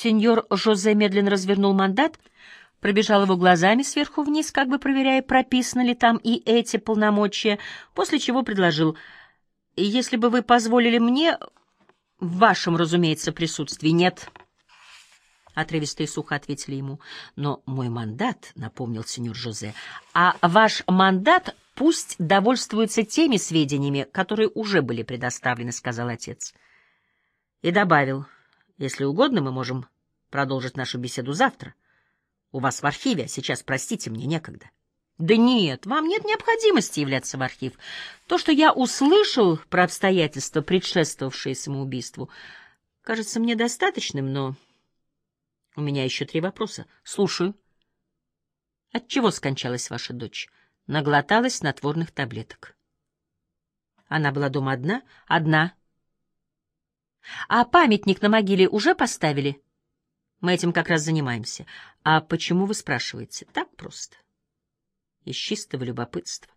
Сеньор Жозе медленно развернул мандат, пробежал его глазами сверху вниз, как бы проверяя, прописаны ли там и эти полномочия, после чего предложил, «Если бы вы позволили мне, в вашем, разумеется, присутствии нет». Отрывисто и сухо ответили ему. «Но мой мандат», — напомнил сеньор Жозе, — «а ваш мандат пусть довольствуется теми сведениями, которые уже были предоставлены», — сказал отец. И добавил, «Если угодно, мы можем продолжить нашу беседу завтра. У вас в архиве, а сейчас, простите, мне некогда». «Да нет, вам нет необходимости являться в архив. То, что я услышал про обстоятельства, предшествовавшие самоубийству, кажется мне достаточным, но у меня еще три вопроса. Слушаю. От чего скончалась ваша дочь? Наглоталась снотворных таблеток. Она была дома одна? Одна. А памятник на могиле уже поставили? Мы этим как раз занимаемся. А почему вы спрашиваете? Так просто из чистого любопытства.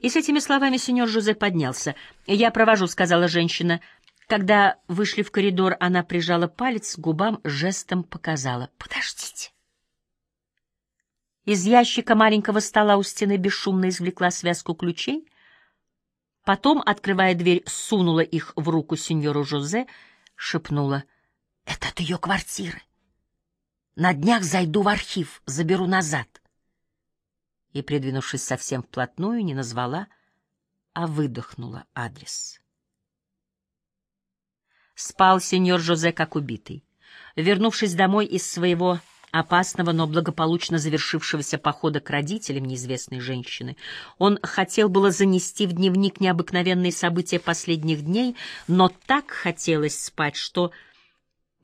И с этими словами сеньор Жозе поднялся. «Я провожу», — сказала женщина. Когда вышли в коридор, она прижала палец к губам, жестом показала. «Подождите». Из ящика маленького стола у стены бесшумно извлекла связку ключей, потом, открывая дверь, сунула их в руку сеньору Жозе, шепнула. «Это от ее квартиры. На днях зайду в архив, заберу назад» и, придвинувшись совсем вплотную, не назвала, а выдохнула адрес. Спал сеньор Жозе как убитый. Вернувшись домой из своего опасного, но благополучно завершившегося похода к родителям неизвестной женщины, он хотел было занести в дневник необыкновенные события последних дней, но так хотелось спать, что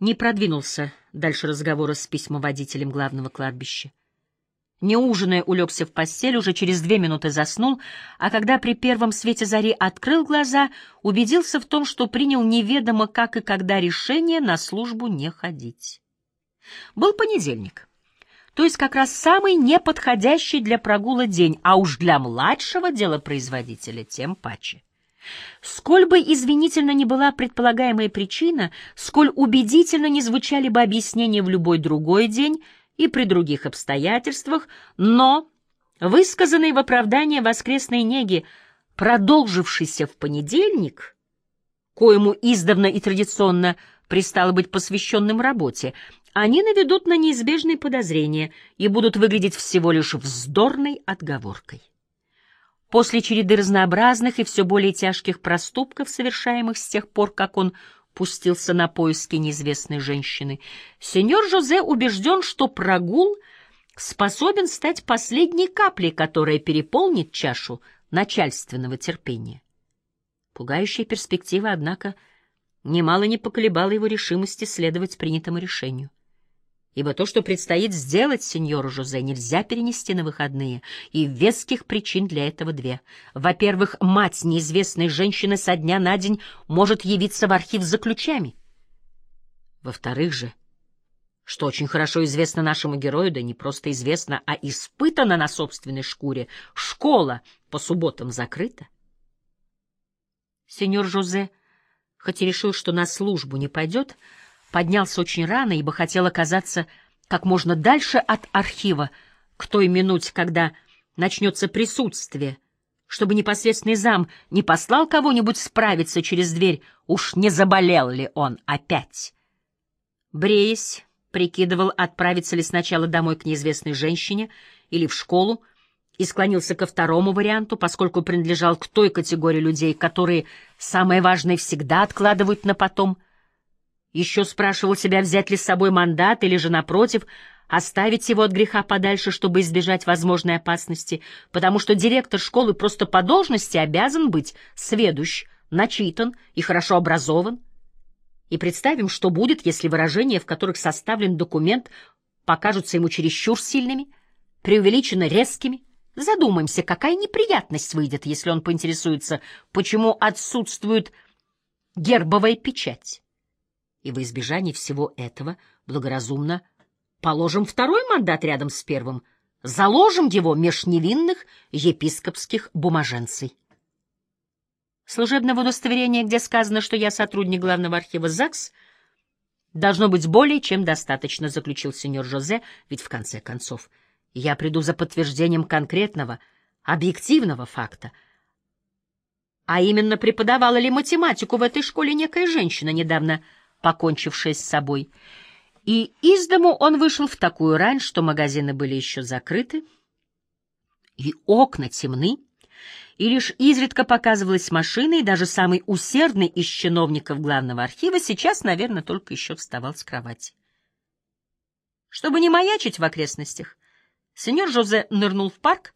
не продвинулся дальше разговора с письмоводителем главного кладбища. Не ужиная, улегся в постель, уже через две минуты заснул, а когда при первом свете зари открыл глаза, убедился в том, что принял неведомо как и когда решение на службу не ходить. Был понедельник, то есть как раз самый неподходящий для прогула день, а уж для младшего делопроизводителя тем паче. Сколь бы извинительно ни была предполагаемая причина, сколь убедительно не звучали бы объяснения в любой другой день — и при других обстоятельствах, но, высказанный в оправдание воскресной неги, продолжившийся в понедельник, коему издавна и традиционно пристало быть посвященным работе, они наведут на неизбежные подозрения и будут выглядеть всего лишь вздорной отговоркой. После череды разнообразных и все более тяжких проступков, совершаемых с тех пор, как он пустился на поиски неизвестной женщины. Сеньор Жозе убежден, что прогул способен стать последней каплей, которая переполнит чашу начальственного терпения. Пугающая перспектива, однако, немало не поколебала его решимости следовать принятому решению ибо то, что предстоит сделать сеньору Жозе, нельзя перенести на выходные, и веских причин для этого две. Во-первых, мать неизвестной женщины со дня на день может явиться в архив за ключами. Во-вторых же, что очень хорошо известно нашему герою, да не просто известно, а испытано на собственной шкуре, школа по субботам закрыта. Сеньор Жозе, хоть и решил, что на службу не пойдет, — поднялся очень рано, ибо хотел оказаться как можно дальше от архива, к той минуте, когда начнется присутствие, чтобы непосредственный зам не послал кого-нибудь справиться через дверь, уж не заболел ли он опять. Бреясь, прикидывал, отправиться ли сначала домой к неизвестной женщине или в школу, и склонился ко второму варианту, поскольку принадлежал к той категории людей, которые самое важное всегда откладывают на потом — еще спрашивал себя, взять ли с собой мандат или же, напротив, оставить его от греха подальше, чтобы избежать возможной опасности, потому что директор школы просто по должности обязан быть сведущ, начитан и хорошо образован. И представим, что будет, если выражения, в которых составлен документ, покажутся ему чересчур сильными, преувеличенно резкими. Задумаемся, какая неприятность выйдет, если он поинтересуется, почему отсутствует гербовая печать и во избежание всего этого благоразумно положим второй мандат рядом с первым, заложим его меж невинных епископских бумаженцей. Служебное удостоверение, где сказано, что я сотрудник главного архива ЗАГС, Должно быть более чем достаточно, заключил сеньор Жозе, ведь в конце концов я приду за подтверждением конкретного, объективного факта. А именно, преподавала ли математику в этой школе некая женщина, недавно покончившая с собой. И из дому он вышел в такую рань, что магазины были еще закрыты, и окна темны, и лишь изредка показывалась машина, и даже самый усердный из чиновников главного архива сейчас, наверное, только еще вставал с кровати. Чтобы не маячить в окрестностях, сеньор Жозе нырнул в парк,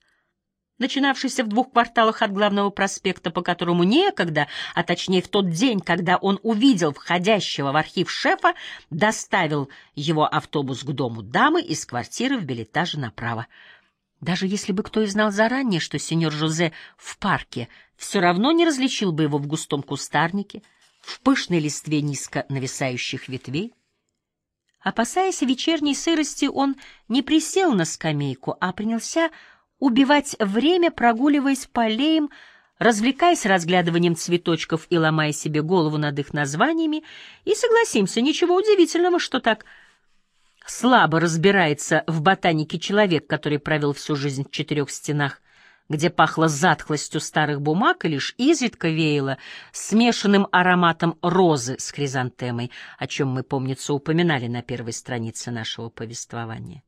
начинавшийся в двух кварталах от главного проспекта, по которому некогда, а точнее в тот день, когда он увидел входящего в архив шефа, доставил его автобус к дому дамы из квартиры в билетаже направо. Даже если бы кто и знал заранее, что сеньор Жозе в парке, все равно не различил бы его в густом кустарнике, в пышной листве низко нависающих ветвей. Опасаясь вечерней сырости, он не присел на скамейку, а принялся убивать время, прогуливаясь по аллеям, развлекаясь разглядыванием цветочков и ломая себе голову над их названиями, и согласимся, ничего удивительного, что так слабо разбирается в ботанике человек, который провел всю жизнь в четырех стенах, где пахло затхлостью старых бумаг и лишь изредка веяло смешанным ароматом розы с хризантемой, о чем мы, помнится, упоминали на первой странице нашего повествования.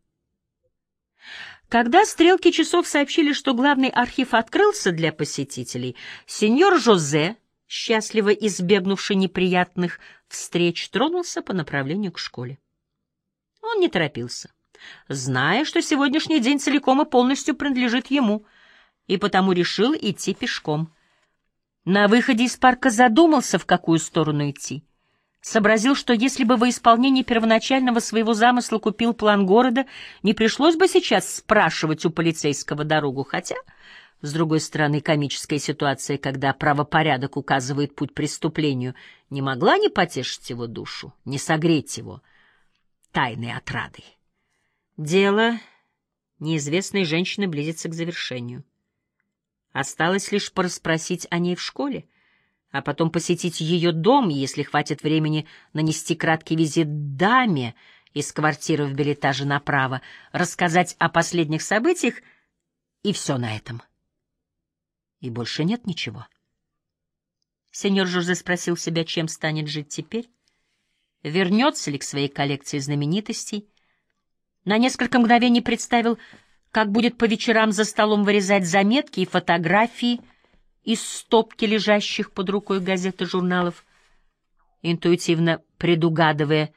Когда стрелки часов сообщили, что главный архив открылся для посетителей, сеньор Жозе, счастливо избегнувший неприятных встреч, тронулся по направлению к школе. Он не торопился, зная, что сегодняшний день целиком и полностью принадлежит ему, и потому решил идти пешком. На выходе из парка задумался, в какую сторону идти. Сообразил, что если бы во исполнении первоначального своего замысла купил план города, не пришлось бы сейчас спрашивать у полицейского дорогу, хотя, с другой стороны, комическая ситуация, когда правопорядок указывает путь преступлению, не могла не потешить его душу, не согреть его — тайной отрадой. Дело неизвестной женщины близится к завершению. Осталось лишь порасспросить о ней в школе, а потом посетить ее дом, если хватит времени нанести краткий визит даме из квартиры в билетаже направо, рассказать о последних событиях, и все на этом. И больше нет ничего. Сеньор Жозе спросил себя, чем станет жить теперь вернется ли к своей коллекции знаменитостей. На несколько мгновений представил, как будет по вечерам за столом вырезать заметки и фотографии из стопки лежащих под рукой газет и журналов, интуитивно предугадывая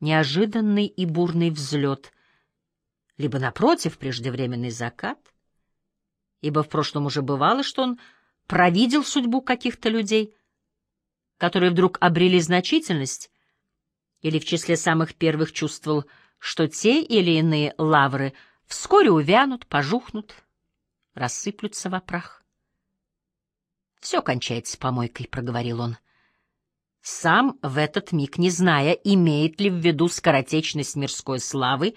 неожиданный и бурный взлет, либо, напротив, преждевременный закат, ибо в прошлом уже бывало, что он провидел судьбу каких-то людей, которые вдруг обрели значительность или в числе самых первых чувствовал, что те или иные лавры вскоре увянут, пожухнут, рассыплются в прах. «Все кончается помойкой», — проговорил он. Сам в этот миг не зная, имеет ли в виду скоротечность мирской славы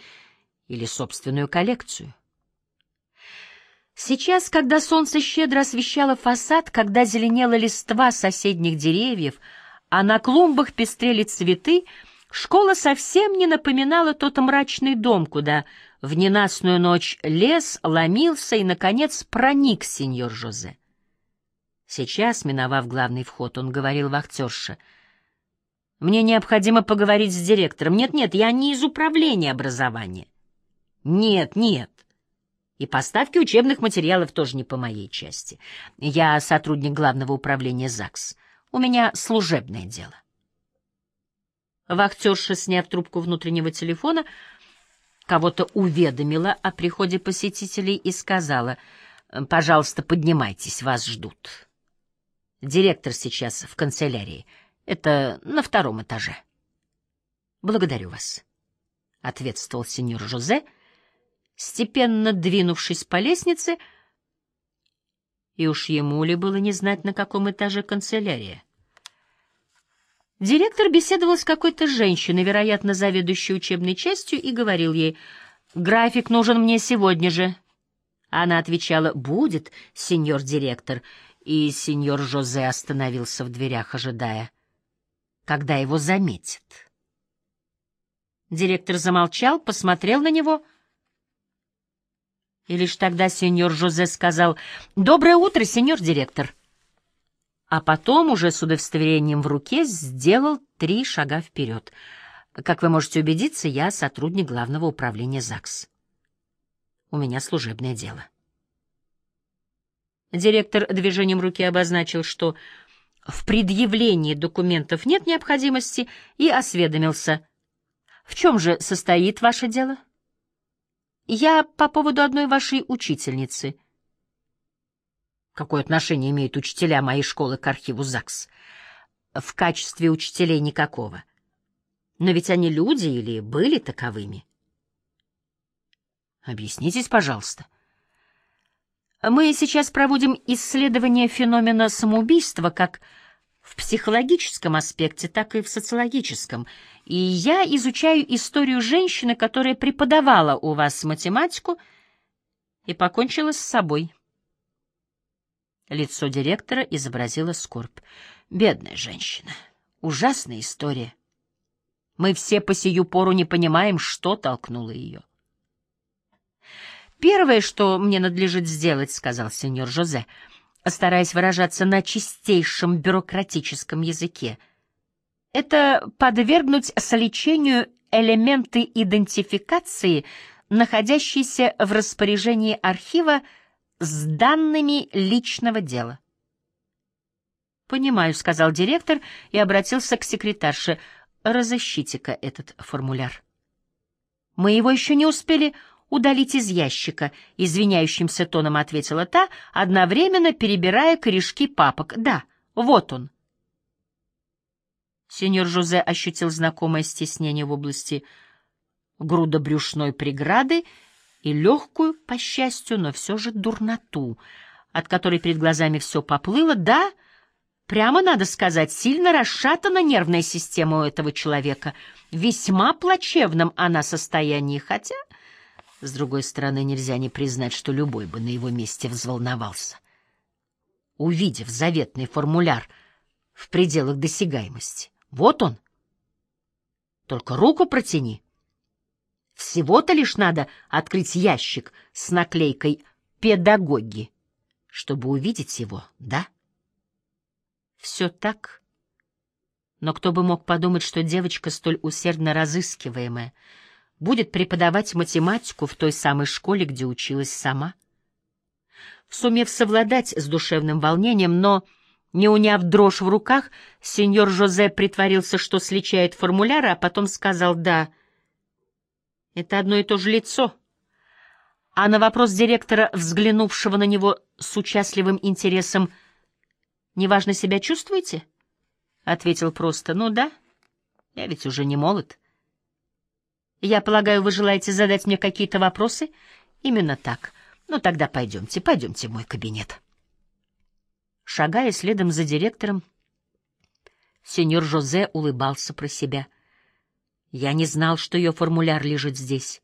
или собственную коллекцию. Сейчас, когда солнце щедро освещало фасад, когда зеленела листва соседних деревьев, а на клумбах пестрели цветы — Школа совсем не напоминала тот мрачный дом, куда в ненастную ночь лес ломился и, наконец, проник сеньор Жозе. Сейчас, миновав главный вход, он говорил вахтерше. «Мне необходимо поговорить с директором. Нет-нет, я не из управления образования». «Нет, нет. И поставки учебных материалов тоже не по моей части. Я сотрудник главного управления ЗАГС. У меня служебное дело». Вахтерша, сняв трубку внутреннего телефона, кого-то уведомила о приходе посетителей и сказала, «Пожалуйста, поднимайтесь, вас ждут. Директор сейчас в канцелярии. Это на втором этаже». «Благодарю вас», — ответствовал сеньор Жозе, степенно двинувшись по лестнице, и уж ему ли было не знать, на каком этаже канцелярия. Директор беседовал с какой-то женщиной, вероятно, заведующей учебной частью, и говорил ей, «График нужен мне сегодня же». Она отвечала, «Будет, сеньор директор», и сеньор Жозе остановился в дверях, ожидая, когда его заметят. Директор замолчал, посмотрел на него, и лишь тогда сеньор Жозе сказал «Доброе утро, сеньор директор!» А потом, уже с удостоверением в руке, сделал три шага вперед. Как вы можете убедиться, я сотрудник главного управления ЗАГС. У меня служебное дело. Директор движением руки обозначил, что в предъявлении документов нет необходимости, и осведомился. «В чем же состоит ваше дело?» «Я по поводу одной вашей учительницы». «Какое отношение имеют учителя моей школы к архиву ЗАГС?» «В качестве учителей никакого. Но ведь они люди или были таковыми?» «Объяснитесь, пожалуйста». Мы сейчас проводим исследование феномена самоубийства как в психологическом аспекте, так и в социологическом. И я изучаю историю женщины, которая преподавала у вас математику и покончила с собой. Лицо директора изобразило скорбь. Бедная женщина. Ужасная история. Мы все по сию пору не понимаем, что толкнуло ее. «Первое, что мне надлежит сделать, — сказал сеньор Жозе, стараясь выражаться на чистейшем бюрократическом языке, — это подвергнуть сличению элементы идентификации, находящиеся в распоряжении архива с данными личного дела. «Понимаю», — сказал директор и обратился к секретарше. «Разыщите-ка этот формуляр». «Мы его еще не успели удалить из ящика», — извиняющимся тоном ответила та, одновременно перебирая корешки папок. «Да, вот он». Сеньор Жозе ощутил знакомое стеснение в области грудобрюшной преграды и легкую, по счастью, но все же дурноту, от которой перед глазами все поплыло. Да, прямо надо сказать, сильно расшатана нервная система у этого человека. Весьма плачевном она состоянии, хотя... С другой стороны, нельзя не признать, что любой бы на его месте взволновался. Увидев заветный формуляр в пределах досягаемости. Вот он. Только руку протяни. Всего-то лишь надо открыть ящик с наклейкой «Педагоги», чтобы увидеть его, да? Все так. Но кто бы мог подумать, что девочка, столь усердно разыскиваемая, будет преподавать математику в той самой школе, где училась сама. Сумев совладать с душевным волнением, но не уняв дрожь в руках, сеньор Жозе притворился, что сличает формуляры, а потом сказал «да». Это одно и то же лицо. А на вопрос директора, взглянувшего на него с участливым интересом, «Неважно себя чувствуете?» Ответил просто «Ну да, я ведь уже не молод». Я полагаю, вы желаете задать мне какие-то вопросы? Именно так. Ну тогда пойдемте, пойдемте в мой кабинет. Шагая следом за директором, сеньор Жозе улыбался про себя. Я не знал, что ее формуляр лежит здесь.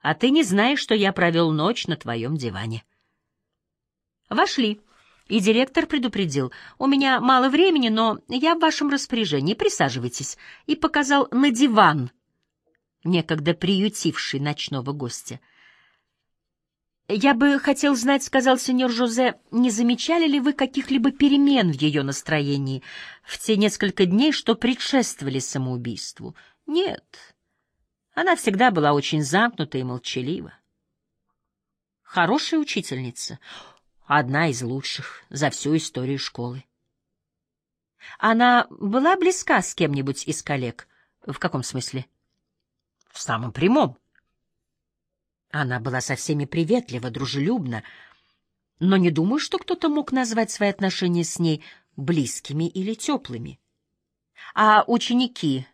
А ты не знаешь, что я провел ночь на твоем диване. Вошли. И директор предупредил, у меня мало времени, но я в вашем распоряжении, присаживайтесь, и показал на диван, некогда приютивший ночного гостя. «Я бы хотел знать, — сказал сеньор Жозе, — не замечали ли вы каких-либо перемен в ее настроении в те несколько дней, что предшествовали самоубийству? Нет. Она всегда была очень замкнута и молчалива. Хорошая учительница, одна из лучших за всю историю школы. Она была близка с кем-нибудь из коллег? В каком смысле? — в самом прямом. Она была со всеми приветлива, дружелюбна, но не думаю, что кто-то мог назвать свои отношения с ней близкими или теплыми. А ученики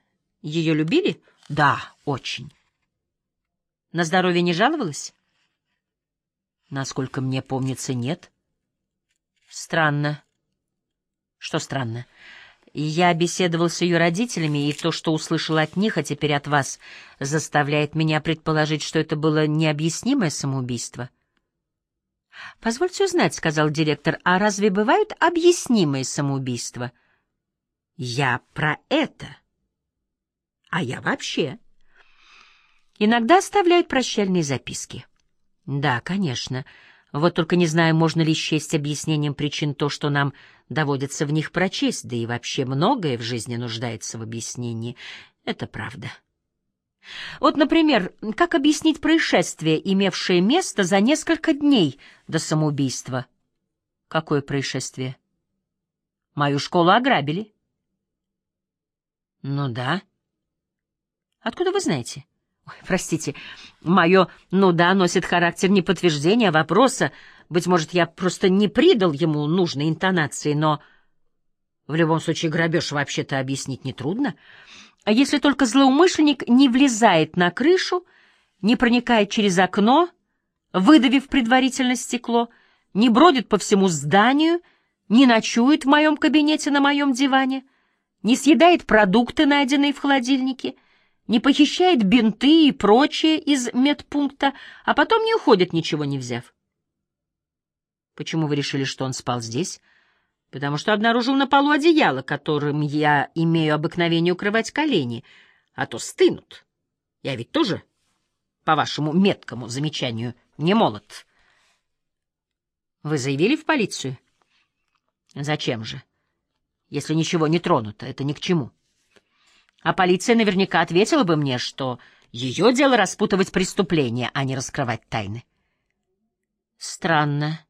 ее любили? Да, очень. На здоровье не жаловалась? Насколько мне помнится, нет. Странно. Что странно? Я беседовал с ее родителями, и то, что услышал от них, а теперь от вас, заставляет меня предположить, что это было необъяснимое самоубийство. «Позвольте узнать», — сказал директор, — «а разве бывают объяснимые самоубийства?» «Я про это. А я вообще. Иногда оставляют прощальные записки. Да, конечно. Вот только не знаю, можно ли счесть объяснением причин то, что нам доводится в них прочесть, да и вообще многое в жизни нуждается в объяснении. Это правда. Вот, например, как объяснить происшествие, имевшее место за несколько дней до самоубийства? Какое происшествие? Мою школу ограбили. Ну да. Откуда вы знаете? Ой, простите, мое «ну да» носит характер не подтверждения, а вопроса. Быть может, я просто не придал ему нужной интонации, но... В любом случае, грабеж вообще-то объяснить нетрудно. А если только злоумышленник не влезает на крышу, не проникает через окно, выдавив предварительно стекло, не бродит по всему зданию, не ночует в моем кабинете на моем диване, не съедает продукты, найденные в холодильнике — не похищает бинты и прочее из медпункта, а потом не уходит, ничего не взяв. Почему вы решили, что он спал здесь? Потому что обнаружил на полу одеяло, которым я имею обыкновение укрывать колени, а то стынут. Я ведь тоже, по вашему меткому замечанию, не молод. Вы заявили в полицию? Зачем же? Если ничего не тронуто, это ни к чему. А полиция наверняка ответила бы мне, что ее дело распутывать преступления, а не раскрывать тайны. Странно.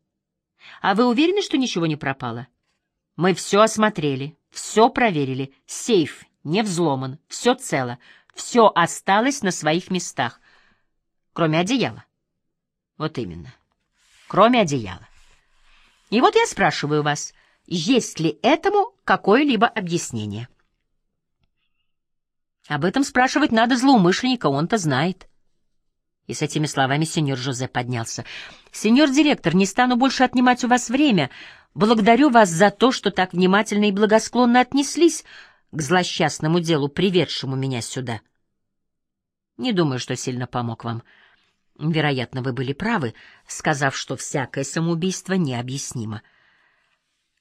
А вы уверены, что ничего не пропало? Мы все осмотрели, все проверили. Сейф не взломан, все цело, все осталось на своих местах, кроме одеяла. Вот именно, кроме одеяла. И вот я спрашиваю вас, есть ли этому какое-либо объяснение? Об этом спрашивать надо злоумышленника, он-то знает. И с этими словами сеньор Жозе поднялся. «Сеньор директор, не стану больше отнимать у вас время. Благодарю вас за то, что так внимательно и благосклонно отнеслись к злосчастному делу, приведшему меня сюда. Не думаю, что сильно помог вам. Вероятно, вы были правы, сказав, что всякое самоубийство необъяснимо.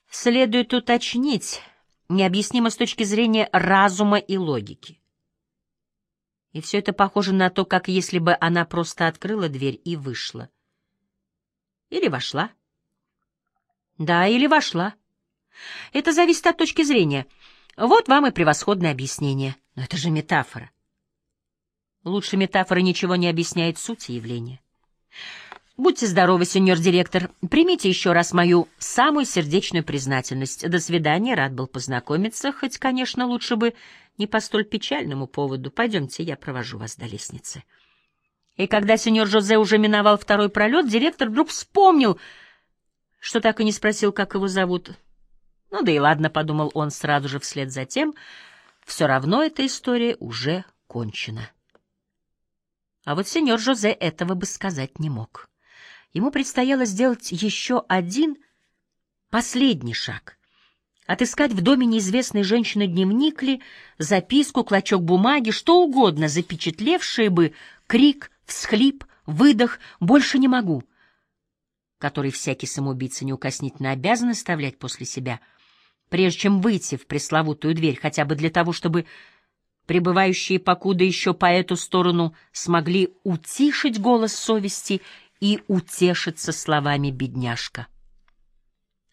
Следует уточнить, необъяснимо с точки зрения разума и логики. И все это похоже на то, как если бы она просто открыла дверь и вышла. Или вошла. Да, или вошла. Это зависит от точки зрения. Вот вам и превосходное объяснение. Но это же метафора. Лучше метафора ничего не объясняет сути явления. Будьте здоровы, сеньор директор. Примите еще раз мою самую сердечную признательность. До свидания, рад был познакомиться, хоть, конечно, лучше бы не по столь печальному поводу. Пойдемте, я провожу вас до лестницы. И когда сеньор Жозе уже миновал второй пролет, директор вдруг вспомнил, что так и не спросил, как его зовут. Ну да и ладно, — подумал он сразу же вслед за тем, — все равно эта история уже кончена. А вот сеньор Жозе этого бы сказать не мог. Ему предстояло сделать еще один последний шаг — Отыскать в доме неизвестной женщины дневник ли, записку, клочок бумаги, что угодно, запечатлевшее бы крик, всхлип, выдох «больше не могу», который всякий самоубийца неукоснительно обязан оставлять после себя, прежде чем выйти в пресловутую дверь, хотя бы для того, чтобы пребывающие покуда еще по эту сторону смогли утишить голос совести и утешиться словами «бедняжка».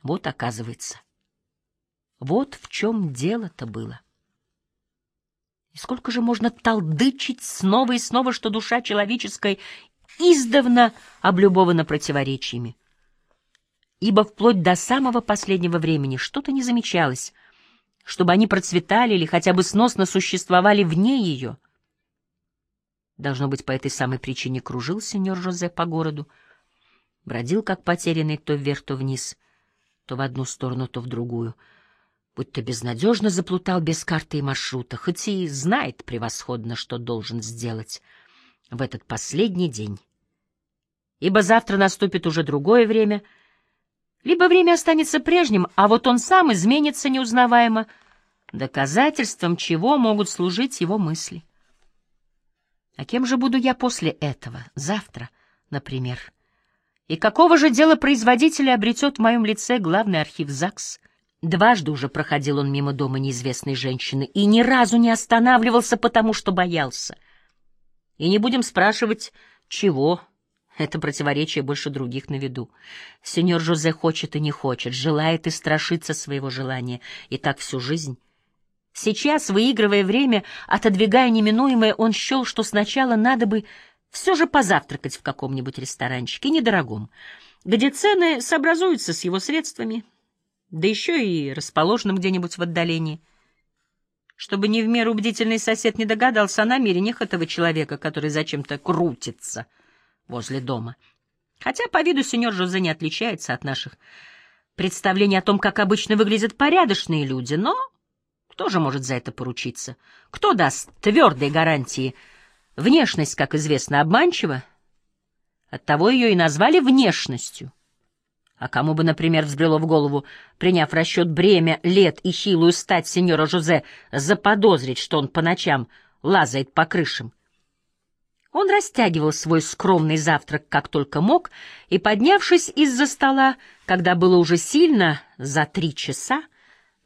Вот оказывается. Вот в чем дело-то было. И сколько же можно толдычить снова и снова, что душа человеческая издавна облюбована противоречиями? Ибо вплоть до самого последнего времени что-то не замечалось, чтобы они процветали или хотя бы сносно существовали вне ее. Должно быть, по этой самой причине кружил сеньор Жозе по городу, бродил как потерянный то вверх, то вниз, то в одну сторону, то в другую — будто безнадежно заплутал без карты и маршрута, хоть и знает превосходно, что должен сделать в этот последний день. Ибо завтра наступит уже другое время, либо время останется прежним, а вот он сам изменится неузнаваемо, доказательством чего могут служить его мысли. А кем же буду я после этого, завтра, например? И какого же дела производителя обретет в моем лице главный архив ЗАГС — Дважды уже проходил он мимо дома неизвестной женщины и ни разу не останавливался, потому что боялся. И не будем спрашивать, чего. Это противоречие больше других на виду. Сеньор Жозе хочет и не хочет, желает и страшится своего желания, и так всю жизнь. Сейчас, выигрывая время, отодвигая неминуемое, он счел, что сначала надо бы все же позавтракать в каком-нибудь ресторанчике, недорогом, где цены сообразуются с его средствами, да еще и расположенным где-нибудь в отдалении, чтобы не в меру бдительный сосед не догадался о намерениях этого человека, который зачем-то крутится возле дома. Хотя по виду сеньор Жозе не отличается от наших представлений о том, как обычно выглядят порядочные люди, но кто же может за это поручиться? Кто даст твердые гарантии? Внешность, как известно, обманчива. Оттого ее и назвали внешностью. А кому бы, например, взбрело в голову, приняв расчет бремя лет и хилую стать сеньора Жозе, заподозрить, что он по ночам лазает по крышам? Он растягивал свой скромный завтрак как только мог, и, поднявшись из-за стола, когда было уже сильно за три часа,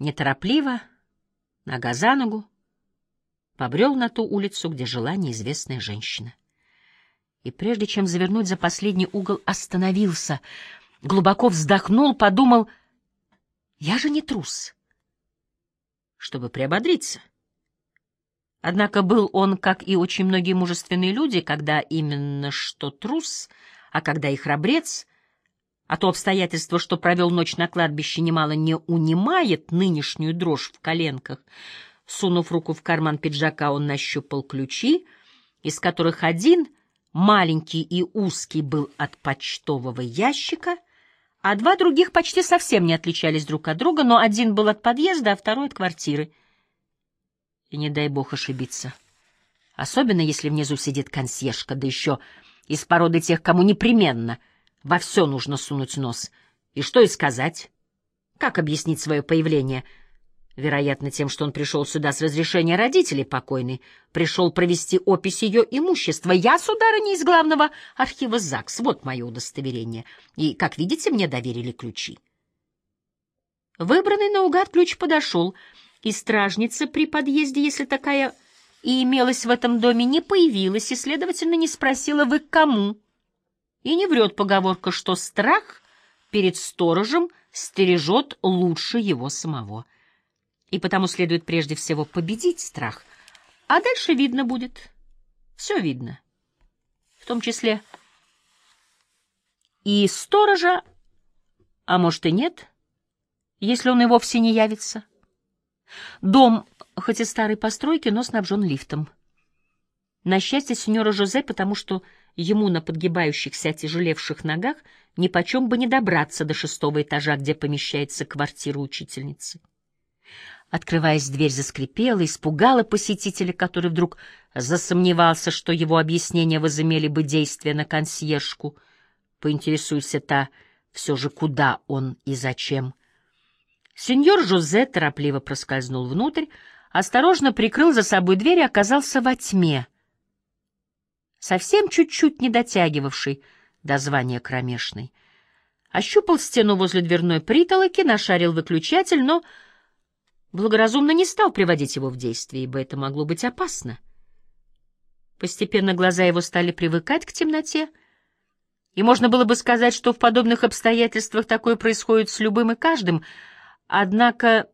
неторопливо, нога за ногу, побрел на ту улицу, где жила неизвестная женщина. И прежде чем завернуть за последний угол, остановился, глубоко вздохнул, подумал, я же не трус. Чтобы приободриться. Однако был он, как и очень многие мужественные люди, когда именно что трус, а когда и храбрец — а то обстоятельство, что провел ночь на кладбище, немало не унимает нынешнюю дрожь в коленках. Сунув руку в карман пиджака, он нащупал ключи, из которых один, маленький и узкий, был от почтового ящика, а два других почти совсем не отличались друг от друга, но один был от подъезда, а второй — от квартиры. И не дай бог ошибиться. Особенно, если внизу сидит консьержка, да еще из породы тех, кому непременно — во все нужно сунуть нос. И что и сказать? Как объяснить свое появление? Вероятно, тем, что он пришел сюда с разрешения родителей покойной, пришел провести опись ее имущества. Я, сударыня, из главного архива ЗАГС. Вот мое удостоверение. И, как видите, мне доверили ключи. Выбранный наугад ключ подошел, и стражница при подъезде, если такая и имелась в этом доме, не появилась и, следовательно, не спросила, вы к кому. И не врет поговорка, что страх перед сторожем стережет лучше его самого. И потому следует прежде всего победить страх, а дальше видно будет. Все видно. В том числе и сторожа, а может и нет, если он и вовсе не явится. Дом, хоть и старой постройки, но снабжен лифтом. На счастье сеньора Жозе, потому что ему на подгибающихся тяжелевших ногах нипочем бы не добраться до шестого этажа, где помещается квартира учительницы. Открываясь, дверь заскрипела, испугала посетителя, который вдруг засомневался, что его объяснения возымели бы действие на консьержку. Поинтересуйся та все же, куда он и зачем. Сеньор Жозе торопливо проскользнул внутрь, осторожно прикрыл за собой дверь и оказался во тьме — совсем чуть-чуть не дотягивавший до звания кромешной. Ощупал стену возле дверной притолоки, нашарил выключатель, но благоразумно не стал приводить его в действие, ибо это могло быть опасно. Постепенно глаза его стали привыкать к темноте, и можно было бы сказать, что в подобных обстоятельствах такое происходит с любым и каждым, однако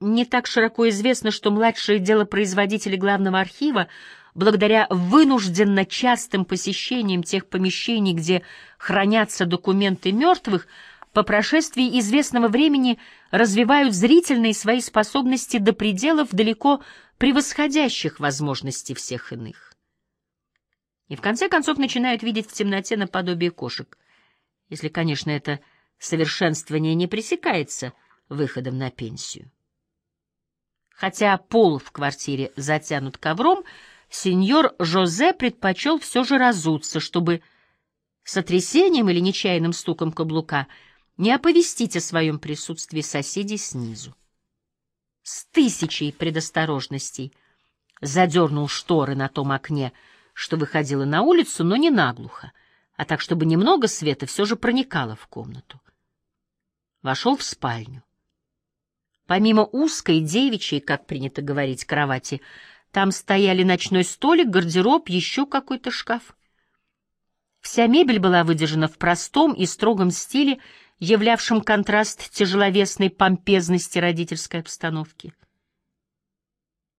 не так широко известно, что младшие делопроизводители главного архива благодаря вынужденно частым посещениям тех помещений, где хранятся документы мертвых, по прошествии известного времени развивают зрительные свои способности до пределов далеко превосходящих возможностей всех иных. И в конце концов начинают видеть в темноте наподобие кошек, если, конечно, это совершенствование не пресекается выходом на пенсию. Хотя пол в квартире затянут ковром, сеньор Жозе предпочел все же разуться, чтобы сотрясением или нечаянным стуком каблука не оповестить о своем присутствии соседей снизу. С тысячей предосторожностей задернул шторы на том окне, что выходило на улицу, но не наглухо, а так, чтобы немного света все же проникало в комнату. Вошел в спальню. Помимо узкой девичьей, как принято говорить, кровати, Там стояли ночной столик, гардероб, еще какой-то шкаф. Вся мебель была выдержана в простом и строгом стиле, являвшем контраст тяжеловесной помпезности родительской обстановки —